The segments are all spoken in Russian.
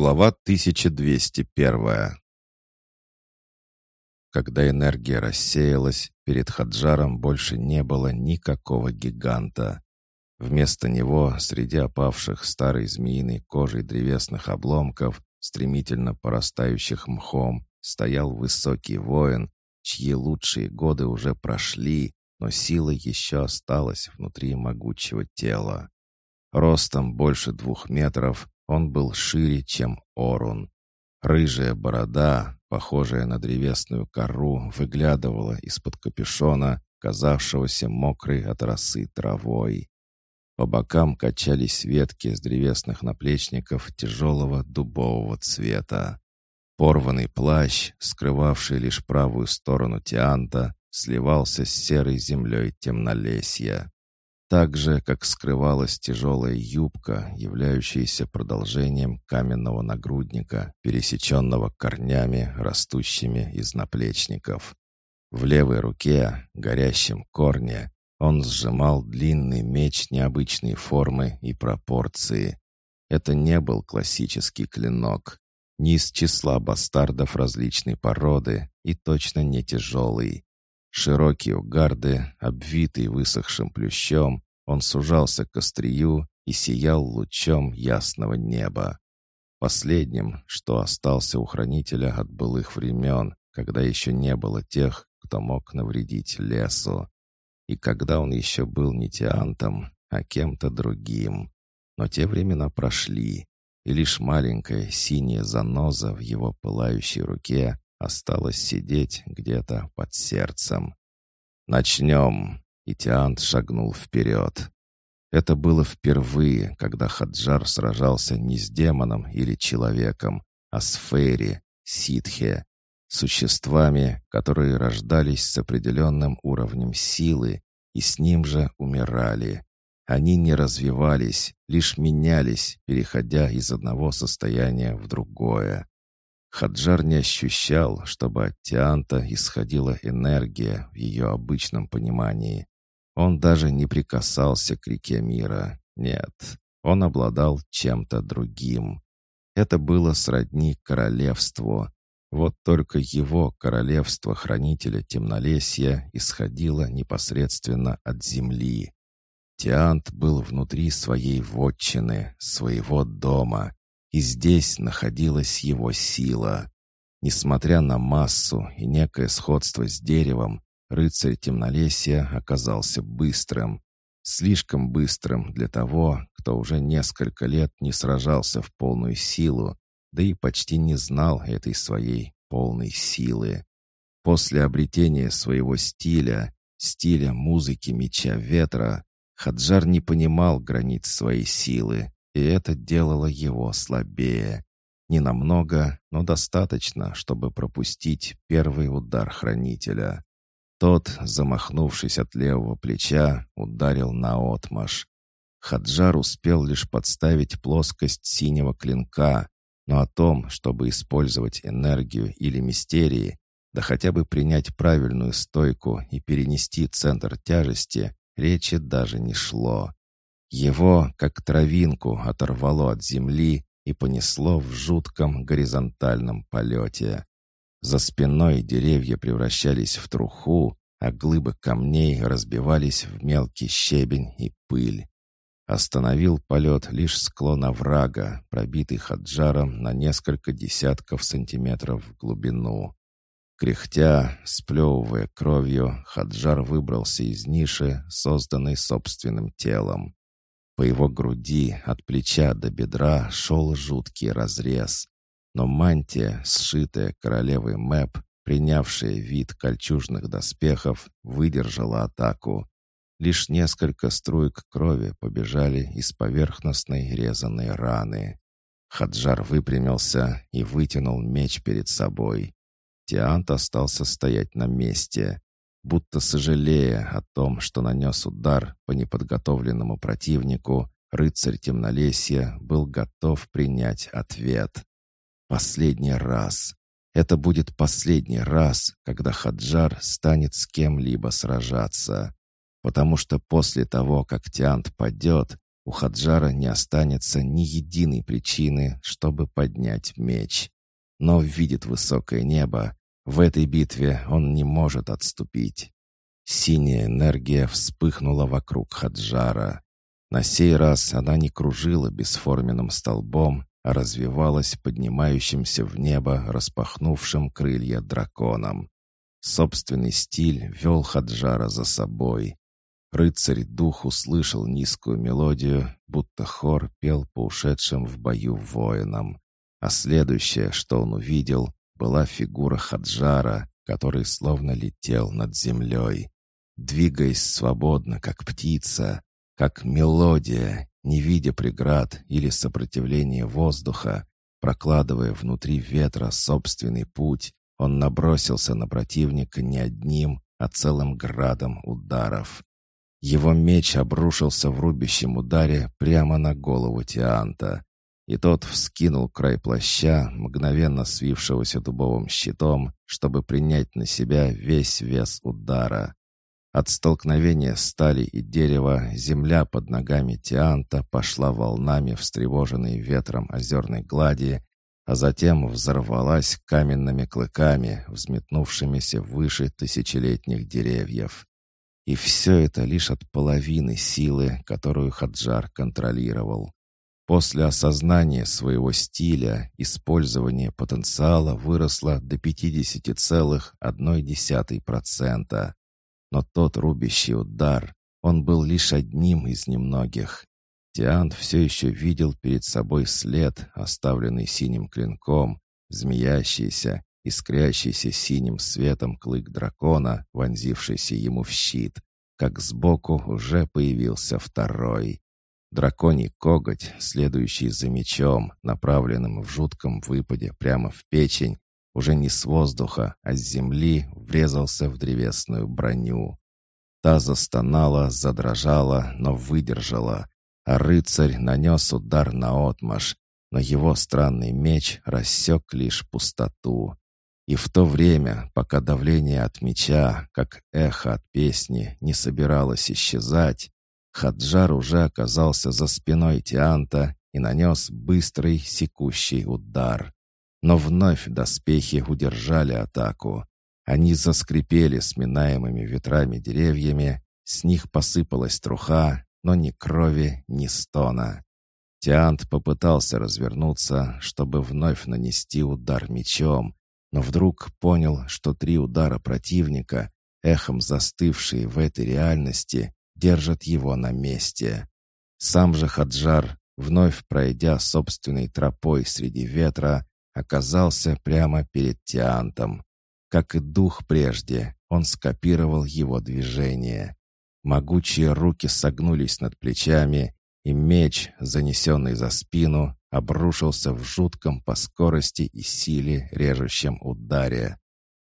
Глава 1201 Когда энергия рассеялась, перед Хаджаром больше не было никакого гиганта. Вместо него, среди опавших старой змеиной кожей древесных обломков, стремительно порастающих мхом, стоял высокий воин, чьи лучшие годы уже прошли, но сила еще осталась внутри могучего тела. Ростом больше двух метров, он был шире, чем Орун. Рыжая борода, похожая на древесную кору, выглядывала из-под капюшона, казавшегося мокрой от росы травой. По бокам качались ветки с древесных наплечников тяжелого дубового цвета. Порванный плащ, скрывавший лишь правую сторону Тианта, сливался с серой землей темнолесья так же, как скрывалась тяжелая юбка, являющаяся продолжением каменного нагрудника, пересеченного корнями, растущими из наплечников. В левой руке, горящем корне, он сжимал длинный меч необычной формы и пропорции. Это не был классический клинок, не из числа бастардов различной породы и точно не тяжелый. Широкие угарды, обвитый высохшим плющом, он сужался к острию и сиял лучом ясного неба. Последним, что остался у хранителя от былых времен, когда еще не было тех, кто мог навредить лесу. И когда он еще был не Тиантом, а кем-то другим. Но те времена прошли, и лишь маленькая синяя заноза в его пылающей руке осталась сидеть где-то под сердцем. «Начнем!» И Тиант шагнул вперед. Это было впервые, когда Хаджар сражался не с демоном или человеком, а с Фейри, Ситхе, существами, которые рождались с определенным уровнем силы и с ним же умирали. Они не развивались, лишь менялись, переходя из одного состояния в другое. Хаджар не ощущал, чтобы от Тианта исходила энергия в ее обычном понимании. Он даже не прикасался к реке мира. Нет, он обладал чем-то другим. Это было сродни королевству. Вот только его королевство хранителя темнолесья исходило непосредственно от земли. Тиант был внутри своей вотчины, своего дома, и здесь находилась его сила. Несмотря на массу и некое сходство с деревом, Рыцарь темнолесья оказался быстрым. Слишком быстрым для того, кто уже несколько лет не сражался в полную силу, да и почти не знал этой своей полной силы. После обретения своего стиля, стиля музыки меча ветра, Хаджар не понимал границ своей силы, и это делало его слабее. Не намного, но достаточно, чтобы пропустить первый удар хранителя. Тот, замахнувшись от левого плеча, ударил на отмаш. Хаджар успел лишь подставить плоскость синего клинка, но о том, чтобы использовать энергию или мистерии, да хотя бы принять правильную стойку и перенести центр тяжести, речи даже не шло. Его, как травинку, оторвало от земли и понесло в жутком горизонтальном полете. За спиной деревья превращались в труху, а глыбы камней разбивались в мелкий щебень и пыль. Остановил полет лишь склон оврага, пробитый хаджаром на несколько десятков сантиметров в глубину. Кряхтя, сплевывая кровью, Хаджар выбрался из ниши, созданной собственным телом. По его груди от плеча до бедра шел жуткий разрез но мантия, сшитая королевой Мэп, принявшая вид кольчужных доспехов, выдержала атаку. Лишь несколько струек крови побежали из поверхностной резаной раны. Хаджар выпрямился и вытянул меч перед собой. Тиант остался стоять на месте, будто сожалея о том, что нанес удар по неподготовленному противнику, рыцарь темнолесья был готов принять ответ. Последний раз. Это будет последний раз, когда Хаджар станет с кем-либо сражаться. Потому что после того, как Тиант падет, у Хаджара не останется ни единой причины, чтобы поднять меч. Но видит высокое небо. В этой битве он не может отступить. Синяя энергия вспыхнула вокруг Хаджара. На сей раз она не кружила бесформенным столбом, развивалась поднимающимся в небо распахнувшим крылья драконом. Собственный стиль вел Хаджара за собой. Рыцарь-дух услышал низкую мелодию, будто хор пел по ушедшим в бою воинам. А следующее, что он увидел, была фигура Хаджара, который словно летел над землей. Двигаясь свободно, как птица, как мелодия, не видя преград или сопротивления воздуха, прокладывая внутри ветра собственный путь, он набросился на противника не одним, а целым градом ударов. Его меч обрушился в рубящем ударе прямо на голову Тианта, и тот вскинул край плаща, мгновенно свившегося дубовым щитом, чтобы принять на себя весь вес удара. От столкновения стали и дерева земля под ногами Тианта пошла волнами, встревоженной ветром озерной глади, а затем взорвалась каменными клыками, взметнувшимися выше тысячелетних деревьев. И все это лишь от половины силы, которую Хаджар контролировал. После осознания своего стиля использование потенциала выросло до 50,1%. Но тот рубящий удар, он был лишь одним из немногих. Тиант все еще видел перед собой след, оставленный синим клинком, змеящийся, искрящийся синим светом клык дракона, вонзившийся ему в щит, как сбоку уже появился второй. Драконий коготь, следующий за мечом, направленным в жутком выпаде прямо в печень, уже не с воздуха, а с земли врезался в древесную броню. Та застонала, задрожала, но выдержала, а рыцарь нанес удар на отмаш, но его странный меч рассек лишь пустоту. И в то время, пока давление от меча, как эхо от песни, не собиралось исчезать, Хаджар уже оказался за спиной Тианта и нанес быстрый секущий удар. Но вновь доспехи удержали атаку. Они заскрипели сминаемыми ветрами деревьями, с них посыпалась труха, но ни крови, ни стона. Тиант попытался развернуться, чтобы вновь нанести удар мечом, но вдруг понял, что три удара противника, эхом застывшие в этой реальности, держат его на месте. Сам же Хаджар, вновь пройдя собственной тропой среди ветра, оказался прямо перед Тиантом. Как и дух прежде, он скопировал его движение. Могучие руки согнулись над плечами, и меч, занесенный за спину, обрушился в жутком по скорости и силе режущем ударе.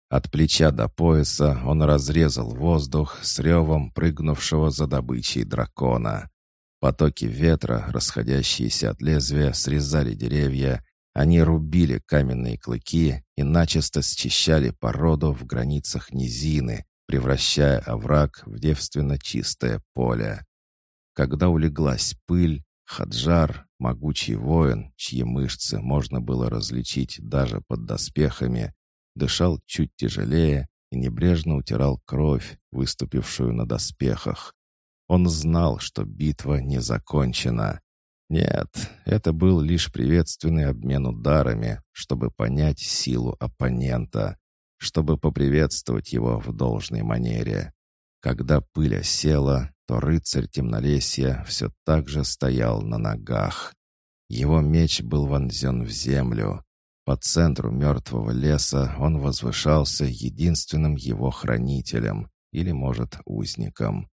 От плеча до пояса он разрезал воздух с ревом прыгнувшего за добычей дракона. Потоки ветра, расходящиеся от лезвия, срезали деревья, они рубили каменные клыки и начисто счищали породу в границах низины, превращая овраг в девственно чистое поле. Когда улеглась пыль, Хаджар, могучий воин, чьи мышцы можно было различить даже под доспехами, дышал чуть тяжелее и небрежно утирал кровь, выступившую на доспехах. Он знал, что битва не закончена. Нет, это был лишь приветственный обмен ударами, чтобы понять силу оппонента, чтобы поприветствовать его в должной манере. Когда пыль осела, то рыцарь темнолесья все так же стоял на ногах. Его меч был вонзен в землю. По центру мертвого леса он возвышался единственным его хранителем, или, может, узником.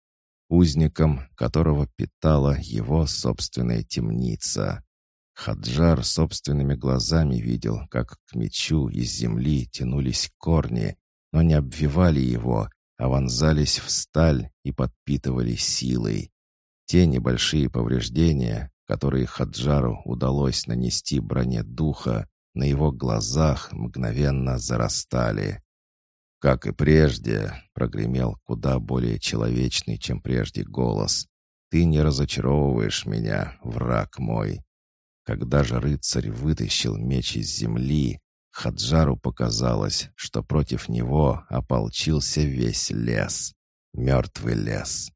Узником, которого питала его собственная темница. Хаджар собственными глазами видел, как к мечу из земли тянулись корни, но не обвивали его, а вонзались в сталь и подпитывали силой. Те небольшие повреждения, которые Хаджару удалось нанести броне духа, на его глазах мгновенно зарастали. «Как и прежде», — прогремел куда более человечный, чем прежде голос. Ты не разочаровываешь меня, враг мой. Когда же рыцарь вытащил меч из земли, Хаджару показалось, что против него ополчился весь лес. Мертвый лес.